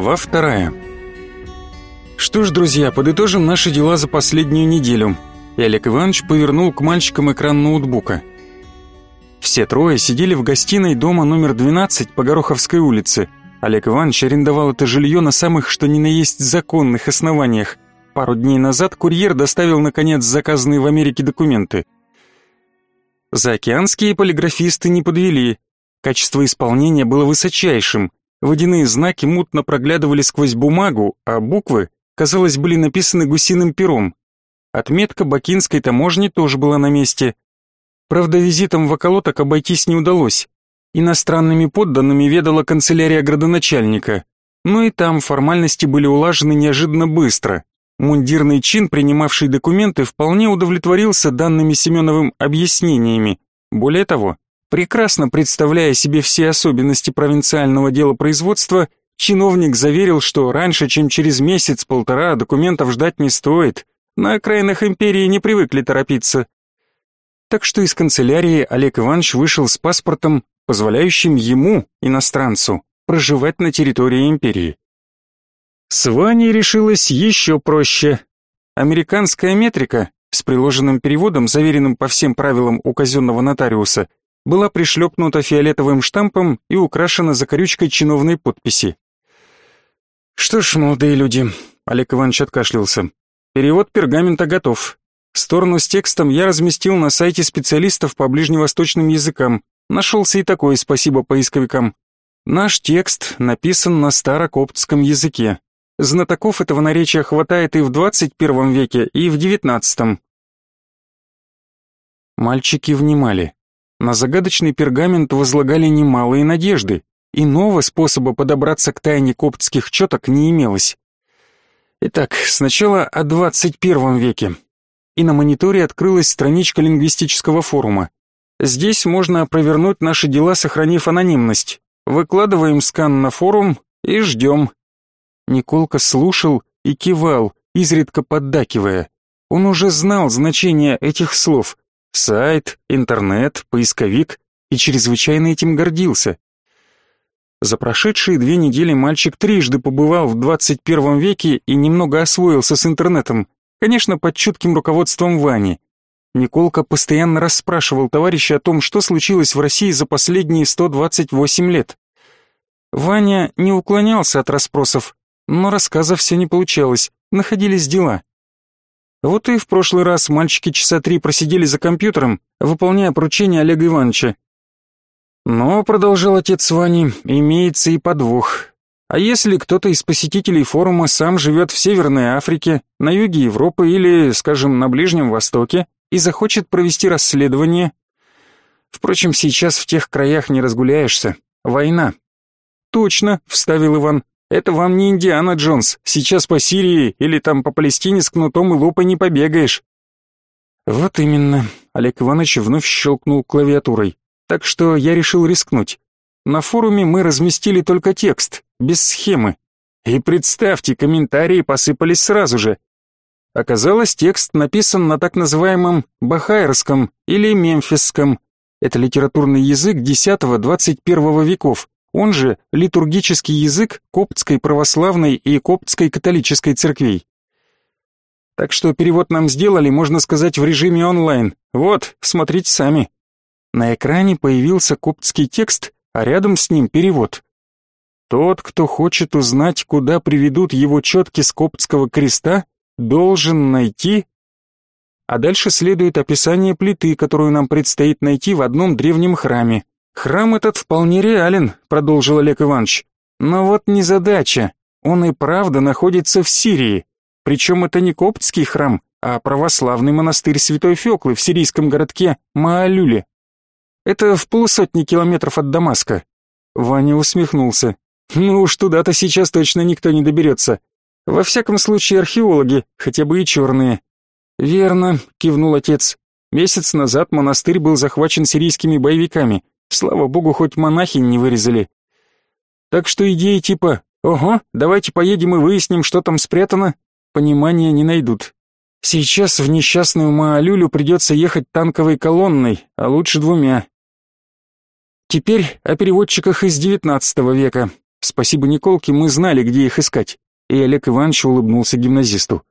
Глава вторая. Что ж, друзья, подытожим наши дела за последнюю неделю. И Олег Иванович повернул к мальчикам экран ноутбука. Все трое сидели в гостиной дома номер 12 по Гороховской улице. Олег Иванович арендовал это жилье на самых что ни на есть законных основаниях. Пару дней назад курьер доставил наконец заказанные в Америке документы. Заокеанские полиграфисты не подвели. Качество исполнения было высочайшим. Водяные знаки мутно проглядывали сквозь бумагу, а буквы, казалось, были написаны гусиным пером. Отметка бакинской таможни тоже была на месте. Правда, визитом в околоток обойтись не удалось. Иностранными подданными ведала канцелярия градоначальника. Но и там формальности были улажены неожиданно быстро. Мундирный чин, принимавший документы, вполне удовлетворился данными Семеновым объяснениями. Более того, прекрасно представляя себе все особенности провинциального дела производства, чиновник заверил, что раньше, чем через месяц-полтора, документов ждать не стоит. На окраинах империи не привыкли торопиться. Так что из канцелярии Олег Иванович вышел с паспортом, позволяющим ему, иностранцу, проживать на территории империи. С Ваней решилось еще проще. Американская метрика с приложенным переводом, заверенным по всем правилам у казенного нотариуса, была пришлепнута фиолетовым штампом и украшена закорючкой чиновной подписи. «Что ж, молодые люди», — Олег Иванович откашлялся, — «перевод пергамента готов. Сторону с текстом я разместил на сайте специалистов по ближневосточным языкам. Нашелся и такое спасибо поисковикам. Наш текст написан на старокоптском языке. Знатоков этого наречия хватает и в 21 веке, и в 19. Мальчики внимали. На загадочный пергамент возлагали немалые надежды. Иного способа подобраться к тайне коптских четок не имелось. Итак, сначала о 21 веке. И на мониторе открылась страничка лингвистического форума. Здесь можно провернуть наши дела, сохранив анонимность. Выкладываем скан на форум и ждем. Николка слушал и кивал, изредка поддакивая. Он уже знал значение этих слов. Сайт, интернет, поисковик и чрезвычайно этим гордился. За прошедшие две недели мальчик трижды побывал в 21 веке и немного освоился с интернетом, конечно, под чутким руководством Вани. Николка постоянно расспрашивал товарища о том, что случилось в России за последние 128 лет. Ваня не уклонялся от расспросов, но рассказа все не получалось, находились дела. Вот и в прошлый раз мальчики часа три просидели за компьютером, выполняя поручение Олега Ивановича. Но, продолжал отец Вани, имеется и подвох. А если кто-то из посетителей форума сам живет в Северной Африке, на юге Европы или, скажем, на Ближнем Востоке и захочет провести расследование? Впрочем, сейчас в тех краях не разгуляешься. Война. Точно, вставил Иван. Это вам не Индиана Джонс. Сейчас по Сирии или там по Палестине с кнутом и лупой не побегаешь. Вот именно. Олег Иванович вновь щелкнул клавиатурой. Так что я решил рискнуть. На форуме мы разместили только текст, без схемы. И представьте, комментарии посыпались сразу же. Оказалось, текст написан на так называемом бахайрском или мемфисском. Это литературный язык X-XXI веков, он же литургический язык коптской православной и коптской католической церквей. Так что перевод нам сделали, можно сказать, в режиме онлайн. Вот, смотрите сами. На экране появился коптский текст, а рядом с ним перевод. Тот, кто хочет узнать, куда приведут его четки с коптского креста, должен найти... А дальше следует описание плиты, которую нам предстоит найти в одном древнем храме. «Храм этот вполне реален», — продолжил Олег Иванович. «Но вот незадача. Он и правда находится в Сирии. Причем это не коптский храм, а православный монастырь Святой Феклы в сирийском городке Маалюле. Это в полусотни километров от Дамаска». Ваня усмехнулся. «Ну уж туда-то сейчас точно никто не доберется. Во всяком случае археологи, хотя бы и черные». «Верно», — кивнул отец. «Месяц назад монастырь был захвачен сирийскими боевиками. Слава богу, хоть монахинь не вырезали. Так что идеи типа «Ого, давайте поедем и выясним, что там спрятано», понимания не найдут. Сейчас в несчастную Маалюлю придется ехать танковой колонной, а лучше двумя. Теперь о переводчиках из XIX века. Спасибо Николке, мы знали, где их искать. И Олег Иванович улыбнулся гимназисту.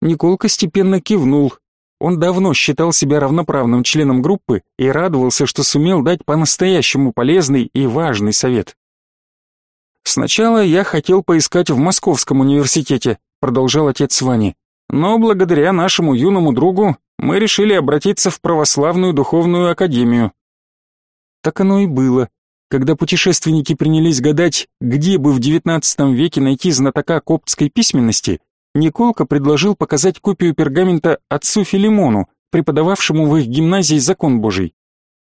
Николка степенно кивнул. Он давно считал себя равноправным членом группы и радовался, что сумел дать по-настоящему полезный и важный совет. «Сначала я хотел поискать в Московском университете», продолжал отец Вани. «Но благодаря нашему юному другу мы решили обратиться в православную духовную академию». Так оно и было. Когда путешественники принялись гадать, где бы в XIX веке найти знатока коптской письменности, Николка предложил показать копию пергамента отцу Филимону, преподававшему в их гимназии закон Божий.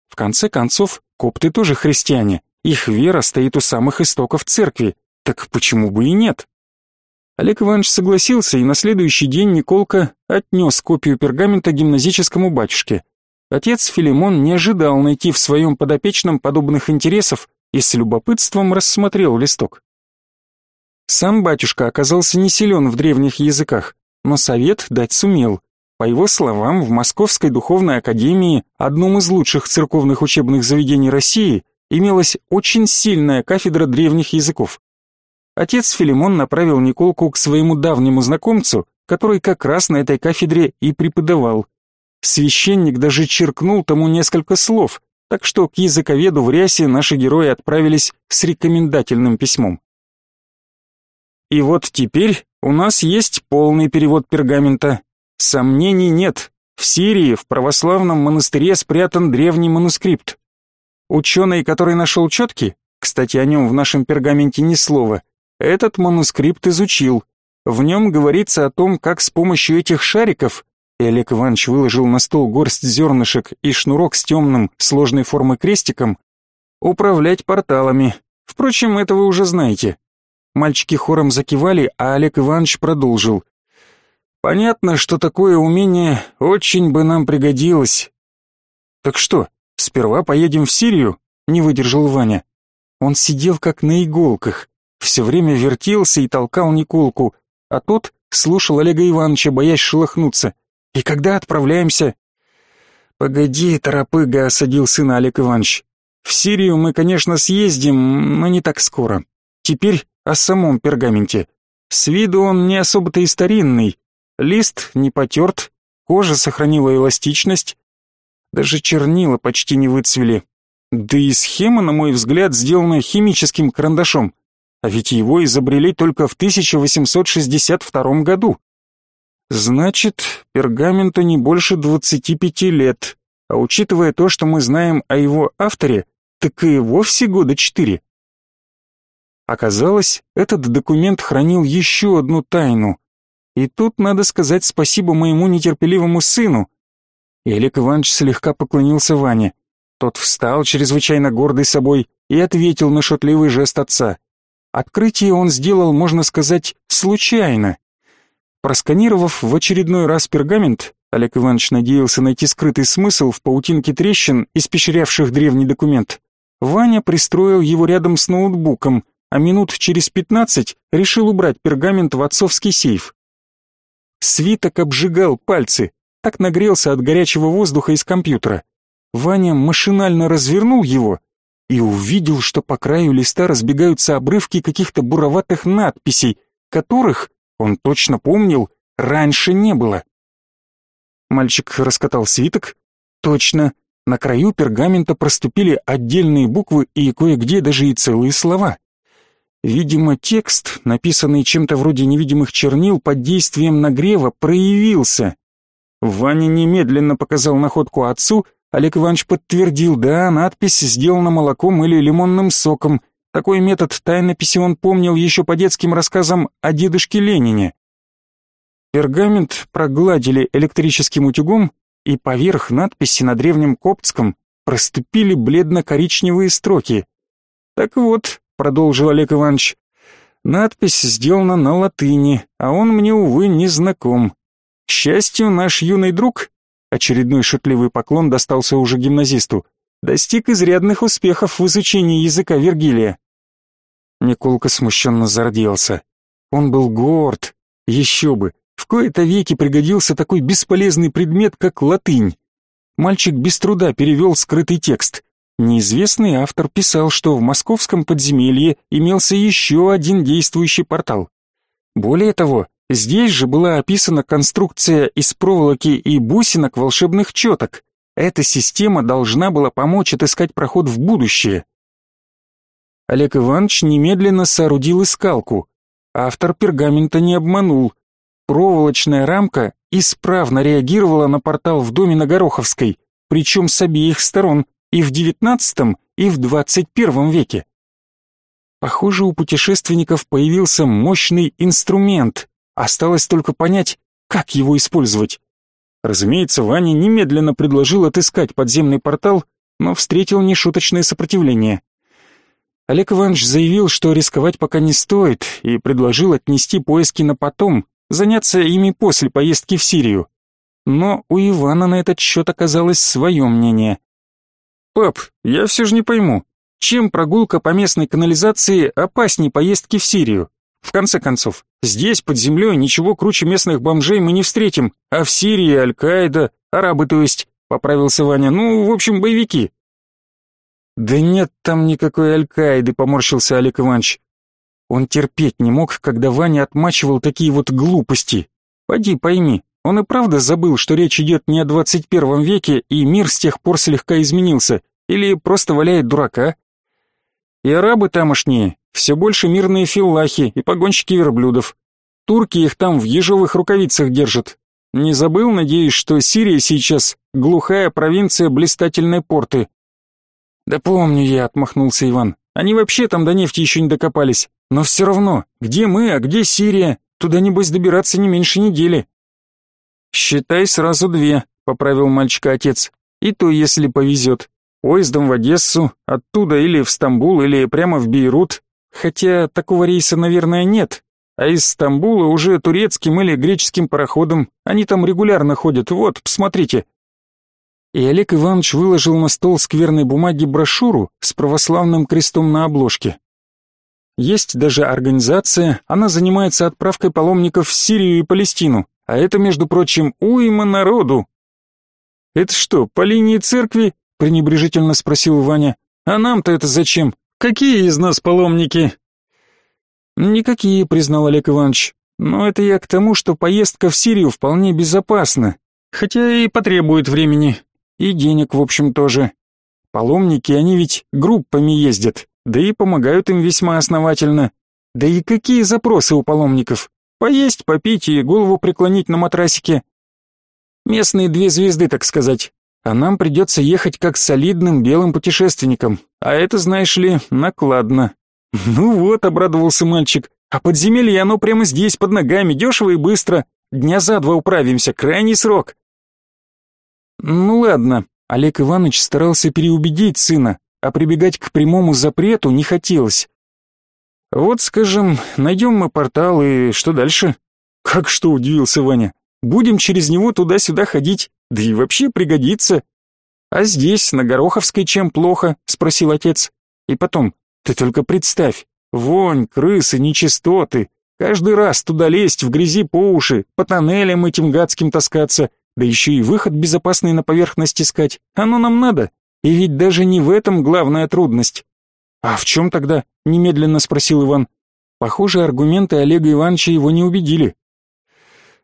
В конце концов, копты тоже христиане, их вера стоит у самых истоков церкви, так почему бы и нет? Олег Иванович согласился, и на следующий день Николка отнес копию пергамента гимназическому батюшке. Отец Филимон не ожидал найти в своем подопечном подобных интересов и с любопытством рассмотрел листок. Сам батюшка оказался не силен в древних языках, но совет дать сумел. По его словам, в Московской духовной академии, одном из лучших церковных учебных заведений России, имелась очень сильная кафедра древних языков. Отец Филимон направил Николку к своему давнему знакомцу, который как раз на этой кафедре и преподавал. Священник даже черкнул тому несколько слов, так что к языковеду в рясе наши герои отправились с рекомендательным письмом. И вот теперь у нас есть полный перевод пергамента. Сомнений нет. В Сирии в православном монастыре спрятан древний манускрипт. Ученый, который нашел четки, кстати, о нем в нашем пергаменте ни слова, этот манускрипт изучил. В нем говорится о том, как с помощью этих шариков и Олег Иванович выложил на стол горсть зернышек и шнурок с темным, сложной формы крестиком, управлять порталами. Впрочем, это вы уже знаете. Мальчики хором закивали, а Олег Иванович продолжил. Понятно, что такое умение очень бы нам пригодилось. Так что, сперва поедем в Сирию? Не выдержал Ваня. Он сидел как на иголках, все время вертелся и толкал Николку, а тот слушал Олега Ивановича, боясь шелохнуться. И когда отправляемся? Погоди, торопыга, осадил сына Олег Иванович. В Сирию мы, конечно, съездим, но не так скоро. Теперь о самом пергаменте. С виду он не особо-то и старинный. Лист не потерт, кожа сохранила эластичность, даже чернила почти не выцвели. Да и схема, на мой взгляд, сделана химическим карандашом, а ведь его изобрели только в 1862 году. Значит, пергаменту не больше 25 лет, а учитывая то, что мы знаем о его авторе, так и вовсе года четыре. Оказалось, этот документ хранил еще одну тайну. И тут надо сказать спасибо моему нетерпеливому сыну. Олег Иванович слегка поклонился Ване. Тот встал, чрезвычайно гордый собой, и ответил на шутливый жест отца. Открытие он сделал, можно сказать, случайно. Просканировав в очередной раз пергамент, Олег Иванович надеялся найти скрытый смысл в паутинке трещин, испещрявших древний документ. Ваня пристроил его рядом с ноутбуком, а минут через пятнадцать решил убрать пергамент в отцовский сейф. Свиток обжигал пальцы, так нагрелся от горячего воздуха из компьютера. Ваня машинально развернул его и увидел, что по краю листа разбегаются обрывки каких-то буроватых надписей, которых, он точно помнил, раньше не было. Мальчик раскатал свиток. Точно, на краю пергамента проступили отдельные буквы и кое-где даже и целые слова. Видимо, текст, написанный чем-то вроде невидимых чернил под действием нагрева, проявился. Ваня немедленно показал находку отцу, Олег Иванович подтвердил, да, надпись сделана молоком или лимонным соком. Такой метод тайнописи он помнил еще по детским рассказам о дедушке Ленине. Пергамент прогладили электрическим утюгом, и поверх надписи на древнем коптском проступили бледно-коричневые строки. Так вот, продолжил Олег Иванович. Надпись сделана на латыни, а он мне, увы, не знаком. К счастью, наш юный друг, очередной шутливый поклон достался уже гимназисту, достиг изрядных успехов в изучении языка Вергилия. Николка смущенно зарделся. Он был горд, еще бы, в кои-то веки пригодился такой бесполезный предмет, как латынь. Мальчик без труда перевел скрытый текст. Неизвестный автор писал, что в московском подземелье имелся еще один действующий портал. Более того, здесь же была описана конструкция из проволоки и бусинок волшебных четок. Эта система должна была помочь отыскать проход в будущее. Олег Иванович немедленно соорудил искалку. Автор пергамента не обманул. Проволочная рамка исправно реагировала на портал в доме на Гороховской, причем с обеих сторон, и в XIX, и в XXI веке. Похоже, у путешественников появился мощный инструмент. Осталось только понять, как его использовать. Разумеется, Ваня немедленно предложил отыскать подземный портал, но встретил нешуточное сопротивление. Олег Иванович заявил, что рисковать пока не стоит, и предложил отнести поиски на потом, заняться ими после поездки в Сирию. Но у Ивана на этот счет оказалось свое мнение. «Пап, я все же не пойму, чем прогулка по местной канализации опаснее поездки в Сирию? В конце концов, здесь, под землей, ничего круче местных бомжей мы не встретим, а в Сирии Аль-Каида, арабы то есть, поправился Ваня, ну, в общем, боевики. Да нет там никакой Аль-Каиды, поморщился Олег Иванович. Он терпеть не мог, когда Ваня отмачивал такие вот глупости. Поди пойми, он и правда забыл, что речь идет не о 21 веке, и мир с тех пор слегка изменился, или просто валяет дурака. И арабы тамошние, все больше мирные филлахи и погонщики верблюдов. Турки их там в ежовых рукавицах держат. Не забыл, надеюсь, что Сирия сейчас глухая провинция блистательной порты. Да помню я, отмахнулся Иван. Они вообще там до нефти еще не докопались. Но все равно, где мы, а где Сирия? Туда, небось, добираться не меньше недели. Считай сразу две, поправил мальчика отец. И то, если повезет. Поездом в Одессу, оттуда или в Стамбул, или прямо в Бейрут. Хотя такого рейса, наверное, нет. А из Стамбула уже турецким или греческим пароходом. Они там регулярно ходят. Вот, посмотрите. И Олег Иванович выложил на стол скверной бумаги брошюру с православным крестом на обложке. Есть даже организация, она занимается отправкой паломников в Сирию и Палестину. А это, между прочим, уйма народу. Это что, по линии церкви? пренебрежительно спросил Ваня. А нам-то это зачем? Какие из нас паломники? Никакие, признал Олег Иванович. Но это я к тому, что поездка в Сирию вполне безопасна, хотя и потребует времени. И денег, в общем, тоже. Паломники, они ведь группами ездят, да и помогают им весьма основательно. Да и какие запросы у паломников? Поесть, попить и голову преклонить на матрасике. Местные две звезды, так сказать а нам придется ехать как солидным белым путешественникам, а это, знаешь ли, накладно». «Ну вот», — обрадовался мальчик, «а подземелье оно прямо здесь, под ногами, дешево и быстро. Дня за два управимся, крайний срок». «Ну ладно», — Олег Иванович старался переубедить сына, а прибегать к прямому запрету не хотелось. «Вот, скажем, найдем мы портал, и что дальше?» «Как что?» — удивился Ваня. «Будем через него туда-сюда ходить, да и вообще пригодится. А здесь, на Гороховской, чем плохо? Спросил отец. И потом, ты только представь, вонь, крысы, нечистоты. Каждый раз туда лезть в грязи по уши, по тоннелям этим гадским таскаться, да еще и выход безопасный на поверхность искать. Оно нам надо. И ведь даже не в этом главная трудность. А в чем тогда? Немедленно спросил Иван. Похоже, аргументы Олега Ивановича его не убедили.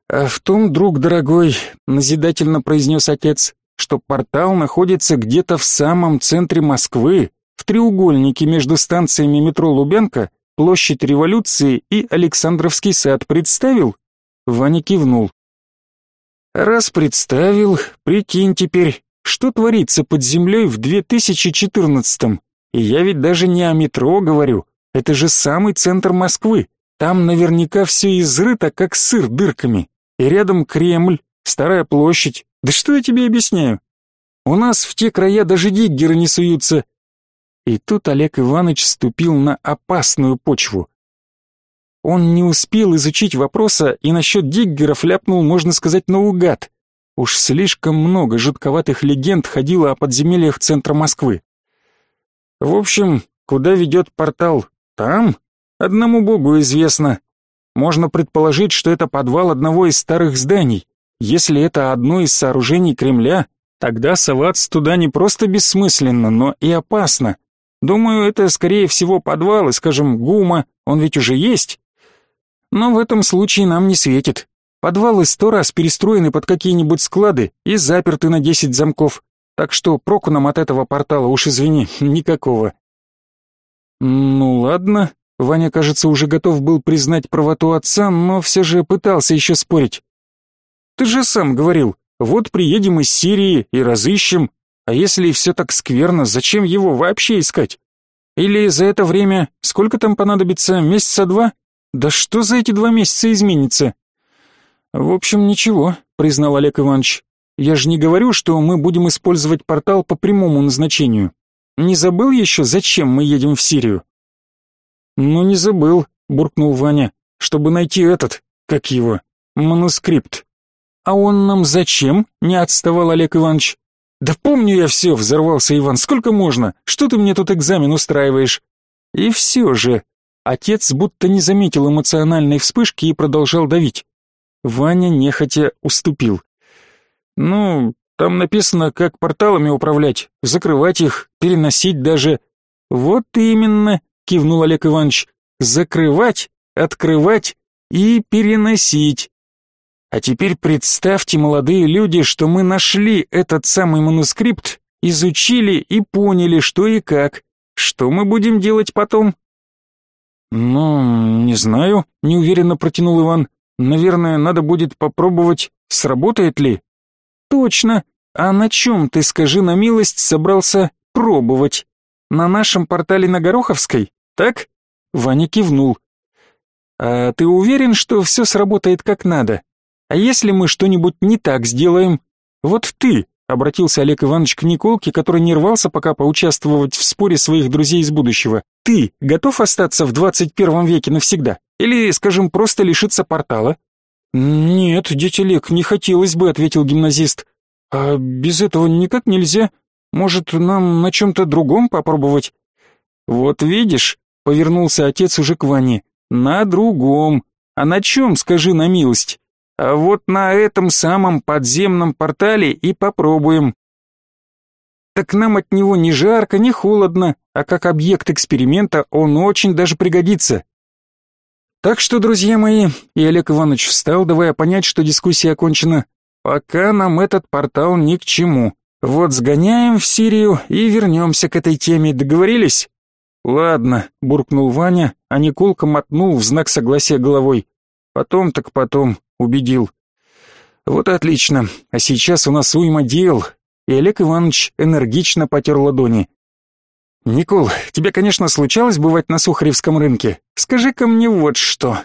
«А в том, друг дорогой», — назидательно произнес отец, «что портал находится где-то в самом центре Москвы, в треугольнике между станциями метро Лубянка, площадь Революции и Александровский сад. Представил?» Ваня кивнул. «Раз представил, прикинь теперь, что творится под землей в 2014-м? И я ведь даже не о метро говорю, это же самый центр Москвы. Там наверняка все изрыто, как сыр дырками. И рядом Кремль, Старая площадь. Да что я тебе объясняю? У нас в те края даже диггеры не суются. И тут Олег Иванович ступил на опасную почву. Он не успел изучить вопроса и насчет диггеров ляпнул, можно сказать, наугад. Уж слишком много жутковатых легенд ходило о подземельях центра Москвы. В общем, куда ведет портал? Там? Одному богу известно. Можно предположить, что это подвал одного из старых зданий. Если это одно из сооружений Кремля, Тогда соваться туда не просто бессмысленно, но и опасно. Думаю, это скорее всего подвал и, скажем, гума, он ведь уже есть. Но в этом случае нам не светит. Подвалы сто раз перестроены под какие-нибудь склады и заперты на десять замков. Так что проку нам от этого портала, уж извини, никакого. Ну ладно, Ваня, кажется, уже готов был признать правоту отца, но все же пытался еще спорить. Ты же сам говорил, вот приедем из Сирии и разыщем, а если все так скверно, зачем его вообще искать? Или за это время, сколько там понадобится, месяца два? Да что за эти два месяца изменится? В общем, ничего, признал Олег Иванович. Я же не говорю, что мы будем использовать портал по прямому назначению. Не забыл еще, зачем мы едем в Сирию? Ну не забыл, буркнул Ваня, чтобы найти этот, как его, манускрипт. А он нам зачем? Не отставал Олег Иванович. «Да помню я все», — взорвался Иван, — «сколько можно? Что ты мне тут экзамен устраиваешь?» И все же, отец будто не заметил эмоциональной вспышки и продолжал давить. Ваня нехотя уступил. «Ну, там написано, как порталами управлять, закрывать их, переносить даже». «Вот именно», — кивнул Олег Иванович, — «закрывать, открывать и переносить». А теперь представьте, молодые люди, что мы нашли этот самый манускрипт, изучили и поняли, что и как. Что мы будем делать потом? Ну, не знаю, неуверенно протянул Иван. Наверное, надо будет попробовать, сработает ли. Точно. А на чем ты, скажи на милость, собрался пробовать? На нашем портале на Гороховской, так? Ваня кивнул. А ты уверен, что все сработает как надо? А если мы что-нибудь не так сделаем? Вот ты, обратился Олег Иванович к Николке, который не рвался пока поучаствовать в споре своих друзей из будущего. Ты готов остаться в 21 веке навсегда? Или, скажем, просто лишиться портала? Нет, Олег, не хотелось бы, ответил гимназист. А без этого никак нельзя. Может, нам на чем-то другом попробовать? Вот видишь, повернулся отец уже к Ване. На другом. А на чем, скажи на милость? А вот на этом самом подземном портале и попробуем. Так нам от него ни жарко, ни холодно, а как объект эксперимента он очень даже пригодится. Так что, друзья мои, и Олег Иванович встал, давая понять, что дискуссия окончена. Пока нам этот портал ни к чему. Вот сгоняем в Сирию и вернемся к этой теме, договорились? Ладно, буркнул Ваня, а Николка мотнул в знак согласия головой. Потом так потом, убедил. Вот отлично. А сейчас у нас уйма дел. И Олег Иванович энергично потер ладони. Никол, тебе, конечно, случалось бывать на Сухаревском рынке. Скажи-ка мне вот что.